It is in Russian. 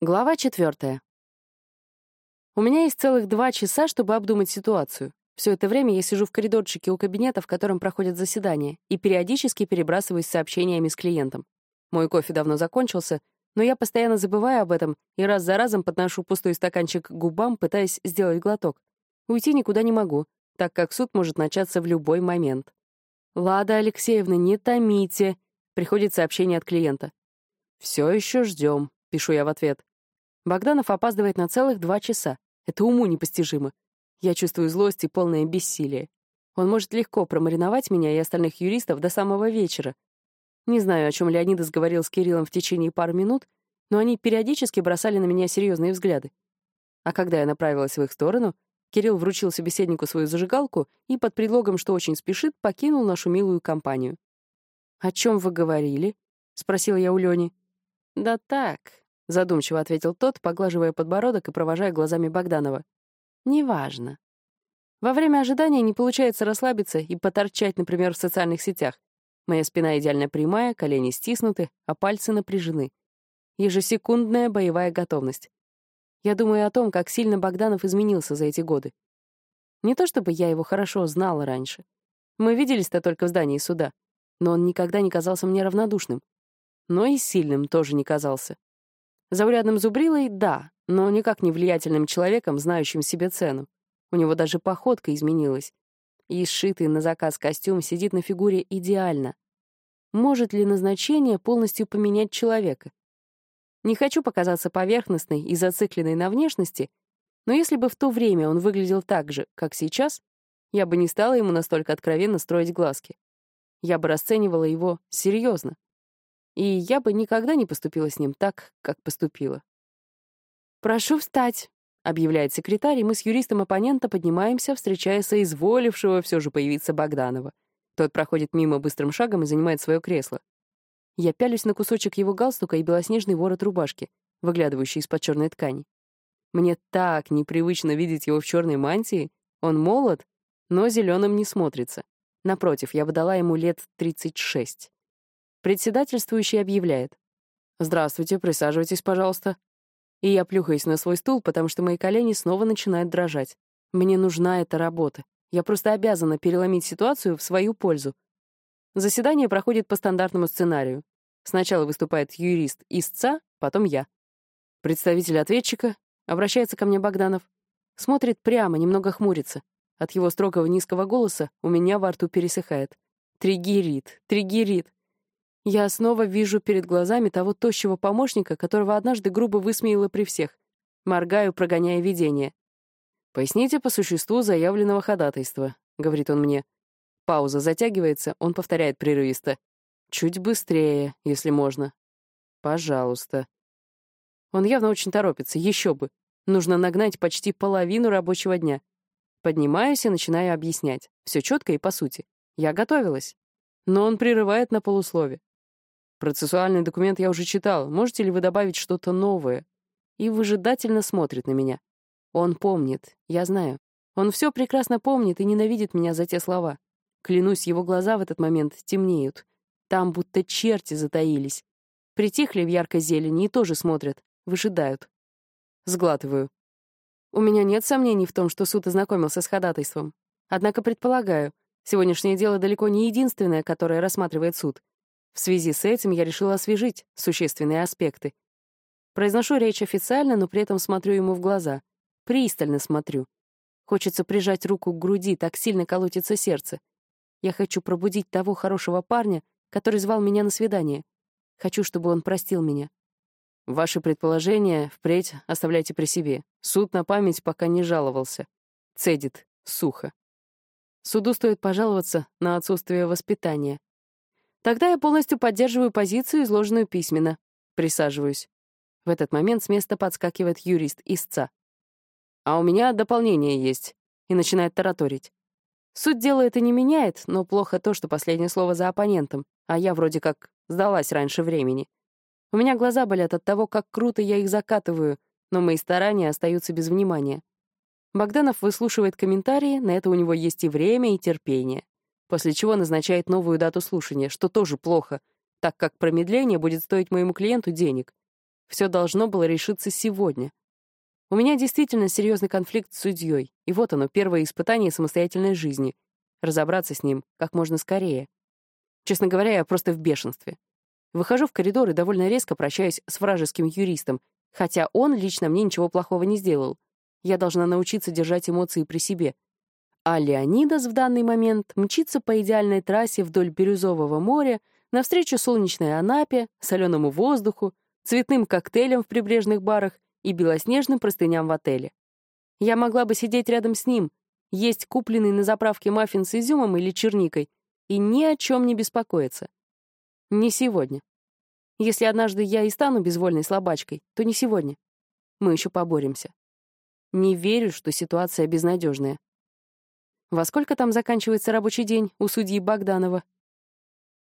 Глава четвертая. У меня есть целых два часа, чтобы обдумать ситуацию. Все это время я сижу в коридорчике у кабинета, в котором проходят заседания, и периодически перебрасываюсь сообщениями с клиентом. Мой кофе давно закончился, но я постоянно забываю об этом и раз за разом подношу пустой стаканчик к губам, пытаясь сделать глоток. Уйти никуда не могу, так как суд может начаться в любой момент. «Лада Алексеевна, не томите», — приходит сообщение от клиента. «Все еще ждем», — пишу я в ответ. Богданов опаздывает на целых два часа. Это уму непостижимо. Я чувствую злость и полное бессилие. Он может легко промариновать меня и остальных юристов до самого вечера. Не знаю, о чем Леонидас говорил с Кириллом в течение пары минут, но они периодически бросали на меня серьезные взгляды. А когда я направилась в их сторону, Кирилл вручил собеседнику свою зажигалку и под предлогом, что очень спешит, покинул нашу милую компанию. «О чем вы говорили?» — спросила я у Лёни. «Да так», — задумчиво ответил тот, поглаживая подбородок и провожая глазами Богданова. «Неважно. Во время ожидания не получается расслабиться и поторчать, например, в социальных сетях. Моя спина идеально прямая, колени стиснуты, а пальцы напряжены. Ежесекундная боевая готовность. Я думаю о том, как сильно Богданов изменился за эти годы. Не то чтобы я его хорошо знала раньше. Мы виделись-то только в здании суда, но он никогда не казался мне равнодушным. Но и сильным тоже не казался. Заурядным зубрилой — да, но никак не влиятельным человеком, знающим себе цену. У него даже походка изменилась. И сшитый на заказ костюм сидит на фигуре идеально. Может ли назначение полностью поменять человека? Не хочу показаться поверхностной и зацикленной на внешности, но если бы в то время он выглядел так же, как сейчас, я бы не стала ему настолько откровенно строить глазки. Я бы расценивала его серьезно и я бы никогда не поступила с ним так, как поступила. «Прошу встать», — объявляет секретарь, и мы с юристом оппонента поднимаемся, встречая соизволившего все же появиться Богданова. Тот проходит мимо быстрым шагом и занимает свое кресло. Я пялюсь на кусочек его галстука и белоснежный ворот рубашки, выглядывающий из-под черной ткани. Мне так непривычно видеть его в черной мантии. Он молод, но зеленым не смотрится. Напротив, я бы дала ему лет 36. Председательствующий объявляет. «Здравствуйте, присаживайтесь, пожалуйста». И я плюхаюсь на свой стул, потому что мои колени снова начинают дрожать. Мне нужна эта работа. Я просто обязана переломить ситуацию в свою пользу. Заседание проходит по стандартному сценарию. Сначала выступает юрист истца, потом я. Представитель ответчика, обращается ко мне Богданов, смотрит прямо, немного хмурится. От его строгого низкого голоса у меня во рту пересыхает. Тригерит, тригерит. Я снова вижу перед глазами того тощего помощника, которого однажды грубо высмеяла при всех. Моргаю, прогоняя видение. «Поясните по существу заявленного ходатайства», — говорит он мне. Пауза затягивается, он повторяет прерывисто. «Чуть быстрее, если можно». «Пожалуйста». Он явно очень торопится, еще бы. Нужно нагнать почти половину рабочего дня. Поднимаюсь и начинаю объяснять. Все четко и по сути. Я готовилась. Но он прерывает на полуслове. Процессуальный документ я уже читал. Можете ли вы добавить что-то новое? И выжидательно смотрит на меня. Он помнит, я знаю. Он все прекрасно помнит и ненавидит меня за те слова. Клянусь, его глаза в этот момент темнеют. Там будто черти затаились. Притихли в яркой зелени и тоже смотрят, выжидают. Сглатываю. У меня нет сомнений в том, что суд ознакомился с ходатайством. Однако предполагаю, сегодняшнее дело далеко не единственное, которое рассматривает суд. В связи с этим я решила освежить существенные аспекты. Произношу речь официально, но при этом смотрю ему в глаза. Пристально смотрю. Хочется прижать руку к груди, так сильно колотится сердце. Я хочу пробудить того хорошего парня, который звал меня на свидание. Хочу, чтобы он простил меня. Ваши предположения впредь оставляйте при себе. Суд на память пока не жаловался. Цедит. Сухо. Суду стоит пожаловаться на отсутствие воспитания. Тогда я полностью поддерживаю позицию, изложенную письменно. Присаживаюсь. В этот момент с места подскакивает юрист истца. «А у меня дополнение есть», и начинает тараторить. Суть дела это не меняет, но плохо то, что последнее слово за оппонентом, а я вроде как сдалась раньше времени. У меня глаза болят от того, как круто я их закатываю, но мои старания остаются без внимания. Богданов выслушивает комментарии, на это у него есть и время, и терпение после чего назначает новую дату слушания, что тоже плохо, так как промедление будет стоить моему клиенту денег. Все должно было решиться сегодня. У меня действительно серьезный конфликт с судьей, и вот оно, первое испытание самостоятельной жизни. Разобраться с ним как можно скорее. Честно говоря, я просто в бешенстве. Выхожу в коридор и довольно резко прощаюсь с вражеским юристом, хотя он лично мне ничего плохого не сделал. Я должна научиться держать эмоции при себе. А Леонидас в данный момент мчится по идеальной трассе вдоль Бирюзового моря навстречу солнечной Анапе, соленому воздуху, цветным коктейлям в прибрежных барах и белоснежным простыням в отеле. Я могла бы сидеть рядом с ним, есть купленный на заправке маффин с изюмом или черникой и ни о чем не беспокоиться. Не сегодня. Если однажды я и стану безвольной слабачкой, то не сегодня. Мы еще поборемся. Не верю, что ситуация безнадежная. Во сколько там заканчивается рабочий день у судьи Богданова?